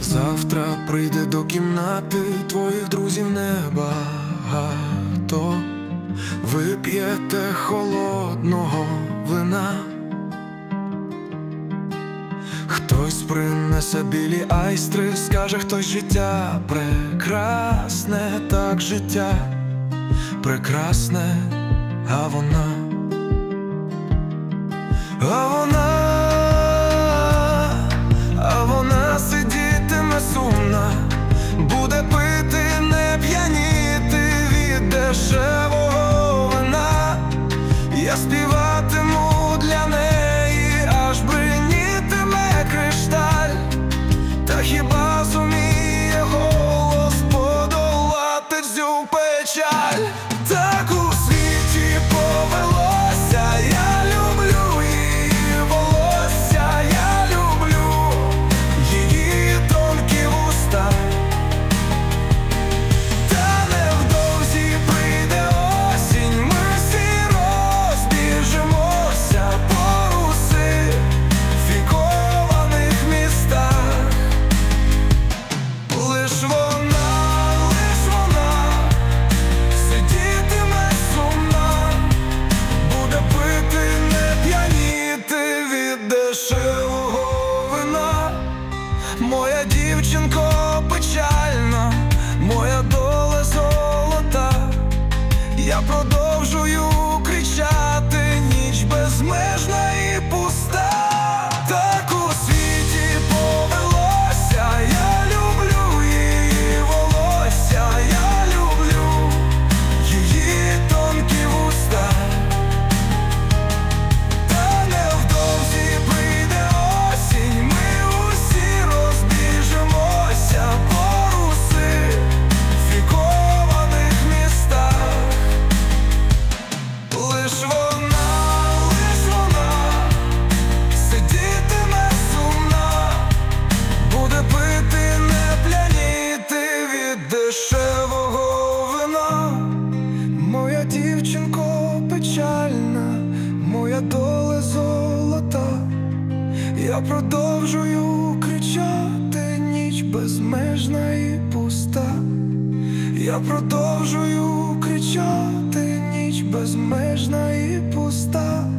Завтра прийде до кімнати твоїх друзів небагато, ви п'єте холодного вина, хтось принесе білі айстри, скаже хтось життя прекрасне, так життя прекрасне, а вона, а вона. pro. моя доля золота, я продовжую кричати, ніч безмежна і пуста, я продовжую кричати, ніч безмежна і пуста,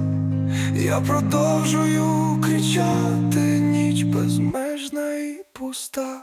я продовжую кричати, ніч безмежна і пуста.